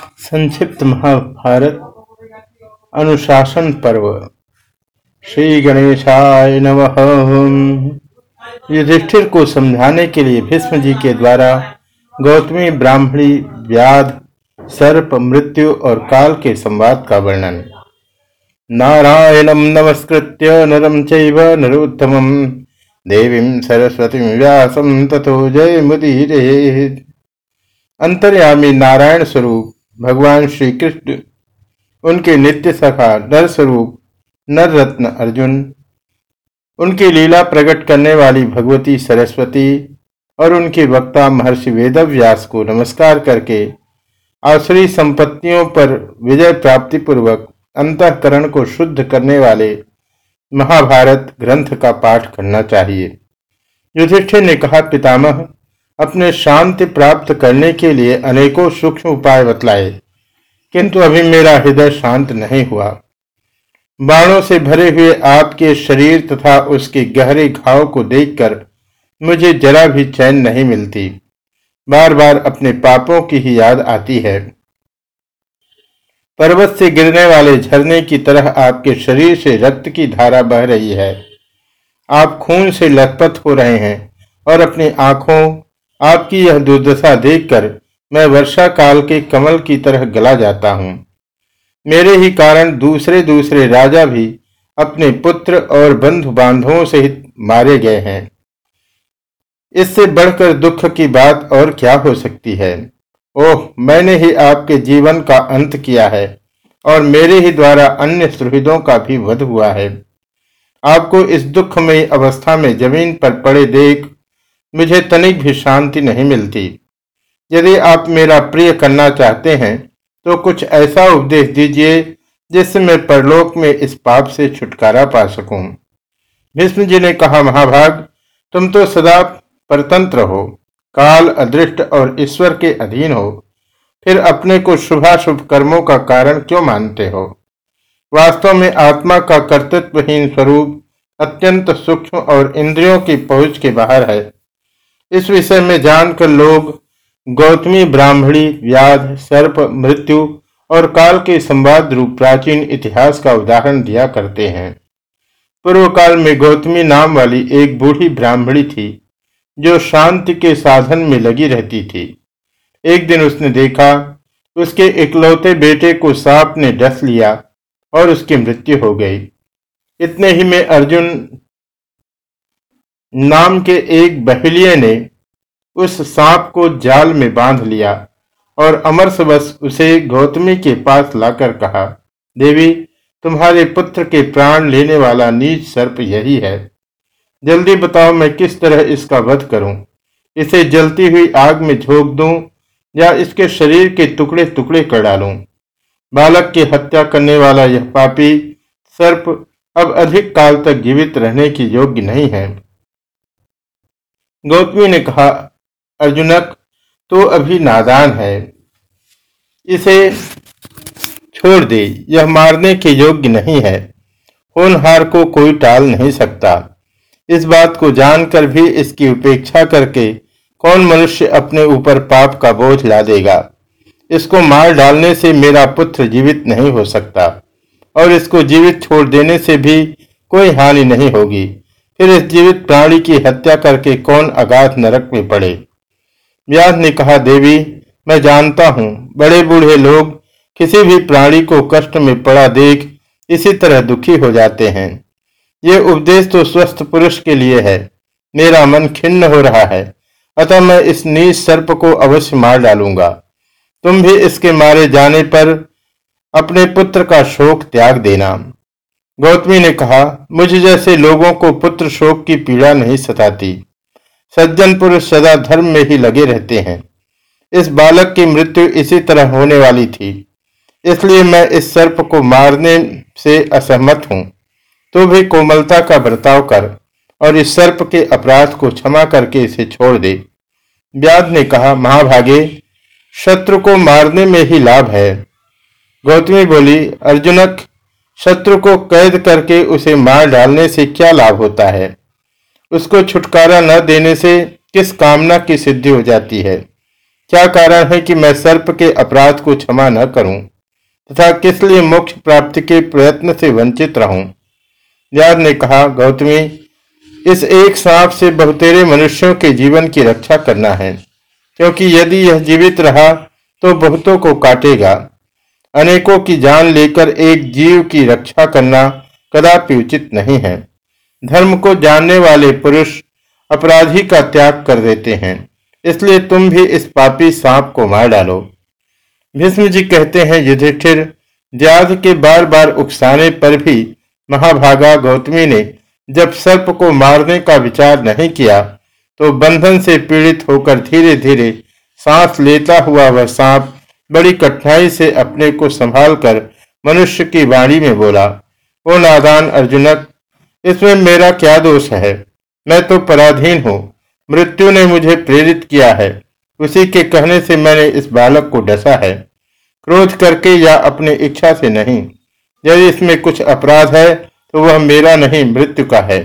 संक्षिप्त महाभारत, अनुशासन पर्व। श्री गणेशाय नमः। युधिष्ठिर को समझाने के लिए भीष्म जी के द्वारा गौतमी ब्राह्मणी व्याध, सर्प, मृत्यु और काल के संवाद का वर्णन। नारायणम नमस्कृत्य नरम चैव नरोत्तमम देवीं सरस्वती व्यासम तथो जय मुदीरे अंतर्यामी नारायण स्वरूप भगवान श्री कृष्ण उनके नित्य सखा नर स्वरूप नर रत्न अर्जुन, उनकी लीला प्रकट करने वाली भगवती सरस्वती और उनके वक्ता महर्षि वेदव्यास को नमस्कार करके आश्री संपत्तियों पर विजय प्राप्ति पूर्वक अंतकरण को शुद्ध करने वाले महाभारत ग्रंथ का पाठ करना चाहिए। युधिष्ठिर ने कहा, पितामह अपने शांति प्राप्त करने के लिए अनेकों सूक्ष्म उपाय बतलाए, किंतु अभी मेरा हृदय शांत नहीं हुआ। बाणों से भरे हुए आपके शरीर तथा उसके गहरे घाव को देखकर मुझे जरा भी चैन नहीं मिलती। बार बार अपने पापों की ही याद आती है। पर्वत से गिरने वाले झरने की तरह आपके शरीर से रक्त की धारा बह रही है। आप खून से लथपथ हो रहे हैं और अपनी आँखों आपकी यह दुर्दशा देखकर मैं वर्षा काल के कमल की तरह गला जाता हूँ। मेरे ही कारण दूसरे दूसरे राजा भी अपने पुत्र और बंधु बांधवों सहित मारे गए हैं। इससे बढ़कर दुख की बात और क्या हो सकती है? ओह, मैंने ही आपके जीवन का अंत किया है और मेरे ही द्वारा अन्य सुहृदों का भी वध हुआ है। आपको इस दुखमयी अवस्था में ज़मीन पर पड़े देख मुझे तनिक भी शांति नहीं मिलती। यदि आप मेरा प्रिय करना चाहते हैं तो कुछ ऐसा उपदेश दीजिए जिससे मैं परलोक में इस पाप से छुटकारा पा सकूँ। भीष्म जी ने कहा, महाभाग, तुम तो सदा परतंत्र हो, काल अदृष्ट और ईश्वर के अधीन हो। फिर अपने को शुभाशुभ कर्मों का कारण क्यों मानते हो? वास्तव में आत्मा का कर्तृत्वहीन स्वरूप अत्यंत सूक्ष्म और इंद्रियों की पहुँच के बाहर है। इस विषय में जानकर लोग गौतमी ब्राह्मणी, व्याध, सर्प, मृत्यु और काल के संवाद रूप प्राचीन इतिहास का उदाहरण दिया करते हैं। पूर्व काल में गौतमी नाम वाली एक बूढ़ी ब्राह्मणी थी, जो शांति के साधन में लगी रहती थी। एक दिन उसने देखा, उसके इकलौते बेटे को सांप ने डस लिया और उसकी मृत्यु हो गई। इतने ही में अर्जुन नाम के एक बहलिये ने उस सांप को जाल में बाँध लिया और अमरसवश उसे गौतमी के पास लाकर कहा, देवी, तुम्हारे पुत्र के प्राण लेने वाला नीच सर्प यही है। जल्दी बताओ मैं किस तरह इसका वध करूँ? इसे जलती हुई आग में झोंक दूँ या इसके शरीर के टुकड़े टुकड़े कर डालूं? बालक की हत्या करने वाला यह पापी सर्प अब अधिक काल तक जीवित रहने की योग्य नहीं है। गौतमी ने कहा, अर्जुनक तो अभी नादान है। इसे छोड़ दे, यह मारने के योग्य नहीं है। होनहार को कोई टाल नहीं सकता। इस बात को जानकर भी इसकी उपेक्षा करके कौन मनुष्य अपने ऊपर पाप का बोझ ला देगा? इसको मार डालने से मेरा पुत्र जीवित नहीं हो सकता, और इसको जीवित छोड़ देने से भी कोई हानि नहीं होगी। फिर इस जीवित प्राणी की हत्या करके कौन अगाध नरक में पड़े? व्यास ने कहा, देवी, मैं जानता हूँ, बड़े बूढ़े लोग किसी भी प्राणी को कष्ट में पड़ा देख इसी तरह दुखी हो जाते हैं। ये उपदेश तो स्वस्थ पुरुष के लिए है। मेरा मन खिन्न हो रहा है। अतः मैं इस नीच सर्प को अवश्य मार डालूँगा। तुम भी इसके मारे जाने पर अपने पुत्र का शोक त्याग देना। गौतमी ने कहा, मुझ जैसे लोगों को पुत्र शोक की पीड़ा नहीं सताती, सज्जन पुरुष सदा धर्म में ही लगे रहते हैं। इस बालक की मृत्यु इसी तरह होने वाली थी, इसलिए मैं इस सर्प को मारने से असहमत हूँ। तो भी कोमलता का बर्ताव कर और इस सर्प के अपराध को क्षमा करके इसे छोड़ दे। व्याध ने कहा, महाभागे, शत्रु को मारने में ही लाभ है। गौतमी बोली, अर्जुनक शत्रु को कैद करके उसे मार डालने से क्या लाभ होता है? उसको छुटकारा न देने से किस कामना की सिद्धि हो जाती है? क्या कारण है कि मैं सर्प के अपराध को क्षमा न करूँ तथा किस लिए मोक्ष प्राप्ति के प्रयत्न से वंचित रहूँ? व्याद ने कहा, गौतमी, इस एक सांप से बहुतेरे मनुष्यों के जीवन की रक्षा करना है, क्योंकि यदि यह जीवित रहा तो बहुतों को काटेगा। अनेकों की जान लेकर एक जीव की रक्षा करना कदापि उचित नहीं है। धर्म को जानने वाले पुरुष अपराधी का त्याग कर देते हैं। इसलिए तुम भी इस पापी सांप को मार डालो। भीष्म जी कहते हैं, युधिष्ठिर व्याध के बार बार उकसाने पर भी महाभागा गौतमी ने जब सर्प को मारने का विचार नहीं किया तो बंधन से पीड़ित होकर धीरे धीरे सांस लेता हुआ वह सांप बड़ी कठिनाई से अपने को संभालकर मनुष्य की वाणी में बोला, ओ नादान अर्जुनक, इसमें मेरा क्या दोष है? मैं तो पराधीन हूँ। मृत्यु ने मुझे प्रेरित किया है। उसी के कहने से मैंने इस बालक को डसा है। क्रोध करके या अपनी इच्छा से नहीं। यदि इसमें कुछ अपराध है तो वह मेरा नहीं, मृत्यु का है।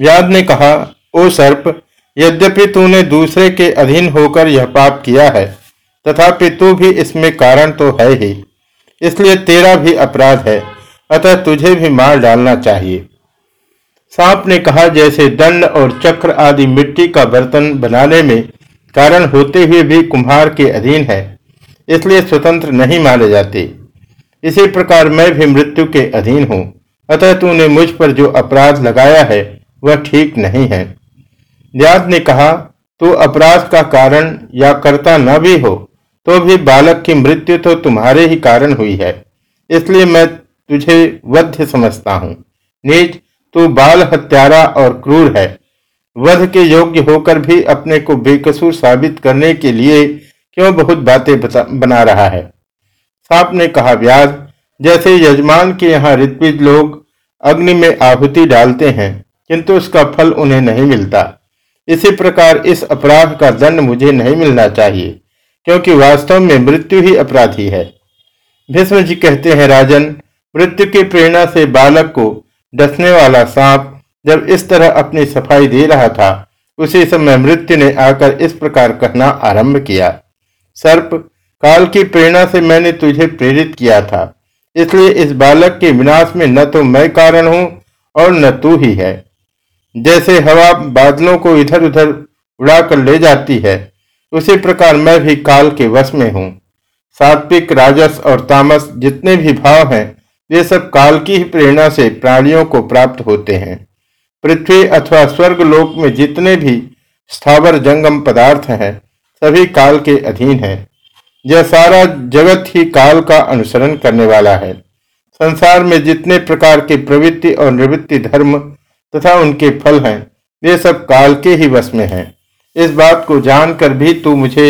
व्याद ने कहा, ओ सर्प, यद्यपि तूने दूसरे के अधीन होकर यह पाप किया है तथापि तू भी इसमें कारण तो है ही। इसलिए तेरा भी अपराध है, अतः तुझे भी मार डालना चाहिए। सांप ने कहा, जैसे दंड और चक्र आदि मिट्टी का बर्तन बनाने में कारण होते हुए भी कुम्हार के अधीन है, इसलिए स्वतंत्र नहीं माने जाते। इसी प्रकार मैं भी मृत्यु के अधीन हूँ, अतः तूने मुझ पर जो अपराध लगाया है, वह ठीक नहीं है। व्याद ने कहा, तू अपराध का कारण या कर्ता न भी हो तो भी बालक की मृत्यु तो तुम्हारे ही कारण हुई है। इसलिए मैं तुझे वध्य समझता हूँ। नीच, तू बाल हत्यारा और क्रूर है। वध के योग्य होकर भी अपने को बेकसूर साबित करने के लिए क्यों बहुत बातें बना रहा है? सांप ने कहा व्याज जैसे यजमान के यहाँ ऋत्विज लोग अग्नि में आहुति डालते हैं, किंतु उसका फल उन्हें नहीं मिलता। इसी प्रकार इस अपराध का दंड मुझे नहीं मिलना चाहिए। क्योंकि वास्तव में मृत्यु ही अपराधी है। भीष्म जी कहते हैं, राजन, मृत्यु की प्रेरणा से बालक को डसने वाला सांप जब इस तरह अपनी सफ़ाई दे रहा था, उसी समय मृत्यु ने आकर इस प्रकार कहना आरंभ किया। सर्प, काल की प्रेरणा से मैंने तुझे प्रेरित किया था, इसलिए इस बालक के विनाश में न तो मैं कारण हूँ और न तू ही है। जैसे हवा बादलों को इधर उधर उड़ाकर ले जाती है उसी प्रकार मैं भी काल के वश में हूँ। सात्विक, राजस और तामस जितने भी भाव हैं वे सब काल की ही प्रेरणा से प्राणियों को प्राप्त होते हैं। पृथ्वी अथवा स्वर्ग लोक में जितने भी स्थावर जंगम पदार्थ हैं, सभी काल के अधीन है। यह सारा जगत ही काल का अनुसरण करने वाला है। संसार में जितने प्रकार के प्रवृत्ति और निवृत्ति धर्म तथा उनके फल हैं वे सब काल के ही वश में हैं। इस बात को जानकर भी तू मुझे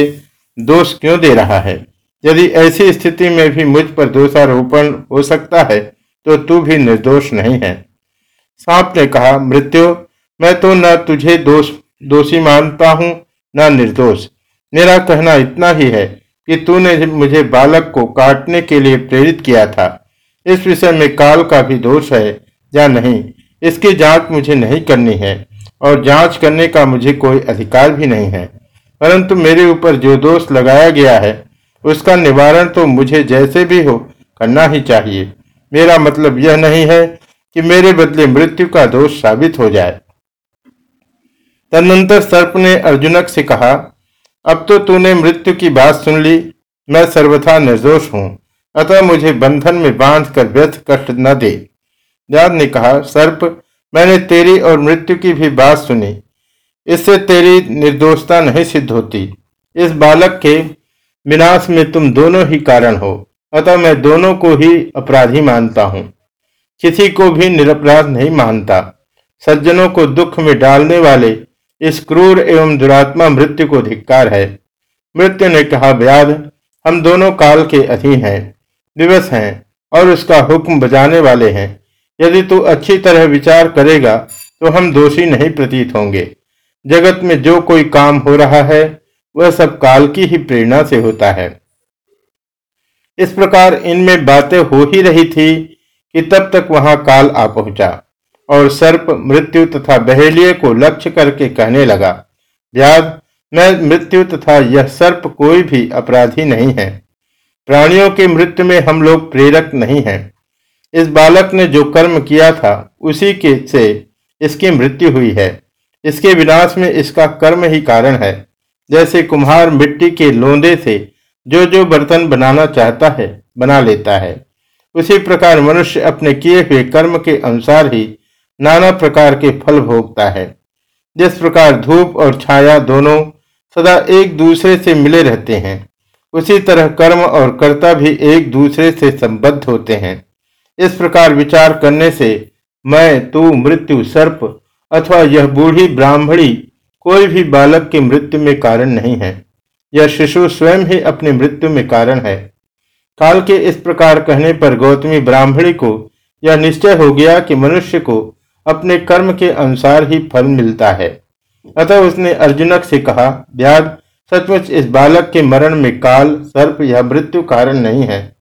दोष क्यों दे रहा है? यदि ऐसी स्थिति में भी मुझ पर दोषारोपण हो सकता है तो तू भी निर्दोष नहीं है। सांप ने कहा, मृत्यु, मैं तो न तुझे दोष, दोषी मानता हूँ, न निर्दोष। मेरा कहना इतना ही है कि तूने मुझे बालक को काटने के लिए प्रेरित किया था। इस विषय में काल का भी दोष है, या नहीं? इसकी जाँच मुझे नहीं करनी है। और जाँच करने का मुझे कोई अधिकार भी नहीं है। परंतु मेरे ऊपर जो दोष लगाया गया है, उसका निवारण तो मुझे जैसे भी हो करना ही चाहिए। मेरा मतलब यह नहीं है कि मेरे बदले मृत्यु का दोष साबित हो जाए। तदनंतर सर्प ने अर्जुनक से कहा, अब तो तूने मृत्यु की बात सुन ली, मैं सर्वथा निर्दोष हूँ। अतः मुझे बंधन में बाँध कर व्यर्थ कष्ट न दे। जाद ने कहा, सर्प मैंने तेरी और मृत्यु की भी बात सुनी। इससे तेरी निर्दोषता नहीं सिद्ध होती। इस बालक के विनाश में तुम दोनों ही कारण हो। अतः मैं दोनों को ही अपराधी मानता हूँ। किसी को भी निरपराध नहीं मानता। सज्जनों को दुख में डालने वाले इस क्रूर एवं दुरात्मा मृत्यु को धिक्कार है। मृत्यु ने कहा व्याध हम दोनों काल के अधीन हैं, दिवस हैं और उसका हुक्म बजाने वाले हैं। यदि तू अच्छी तरह विचार करेगा तो हम दोषी नहीं प्रतीत होंगे। जगत में जो कोई काम हो रहा है, वह सब काल की ही प्रेरणा से होता है। इस प्रकार इनमें बातें हो ही रही थी कि तब तक वहाँ काल आ पहुँचा, और सर्प मृत्यु तथा बहेलिए को लक्ष्य करके कहने लगा व्याध मैं मृत्यु तथा यह सर्प कोई भी अपराधी नहीं है। प्राणियों के मृत्यु में हम लोग प्रेरक नहीं हैं। इस बालक ने जो कर्म किया था, उसी के से इसकी मृत्यु हुई है। इसके विनाश में इसका कर्म ही कारण है। जैसे कुम्हार मिट्टी के लोंदे से जो जो बर्तन बनाना चाहता है, बना लेता है। उसी प्रकार मनुष्य अपने किए हुए कर्म के अनुसार ही नाना प्रकार के फल भोगता है। जिस प्रकार धूप और छाया दोनों सदा एक दूसरे से मिले रहते हैं, उसी तरह कर्म और कर्ता भी एक दूसरे से संबद्ध होते हैं। इस प्रकार विचार करने से मैं, तू मृत्यु सर्प अथवा यह बूढ़ी ब्राह्मणी, कोई भी बालक की मृत्यु में कारण नहीं है। यह शिशु स्वयं ही अपनी मृत्यु में कारण है। काल के इस प्रकार कहने पर गौतमी ब्राह्मणी को यह निश्चय हो गया कि मनुष्य को अपने कर्म के अनुसार ही फल मिलता है। अतः उसने अर्जुनक से कहा व्याग सचमुच इस बालक के मरण में काल, सर्प या मृत्यु कारण नहीं है।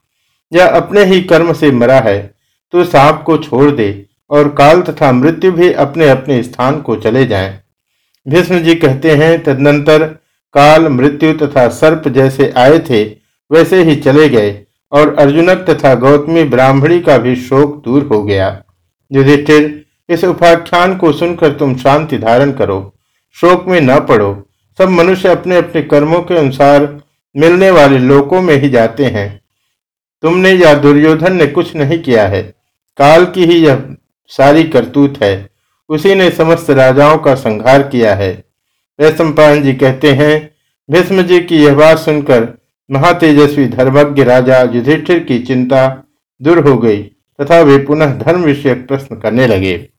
यह अपने ही कर्म से मरा है तो सांप को छोड़ दे और काल तथा मृत्यु भी अपने अपने स्थान को चले जाएँ। भीष्म जी कहते हैं, तदनंतर काल, मृत्यु तथा सर्प जैसे आए थे, वैसे ही चले गए और अर्जुनक तथा गौतमी ब्राह्मणी का भी शोक दूर हो गया। युधिष्ठिर, इस उपाख्यान को सुनकर तुम शांति धारण करो, शोक में न पड़ो। सब मनुष्य अपने अपने कर्मों के अनुसार मिलने वाले लोकों में ही जाते हैं। तुमने या दुर्योधन ने कुछ नहीं किया है। काल की ही यह सारी करतूत है। उसी ने समस्त राजाओं का संहार किया है। वैश्वपायन जी कहते हैं, भीष्म जी की यह बात सुनकर महातेजस्वी धर्मज्ञ राजा युधिष्ठिर की चिंता दूर हो गई तथा वे पुनः धर्म विषय प्रश्न करने लगे।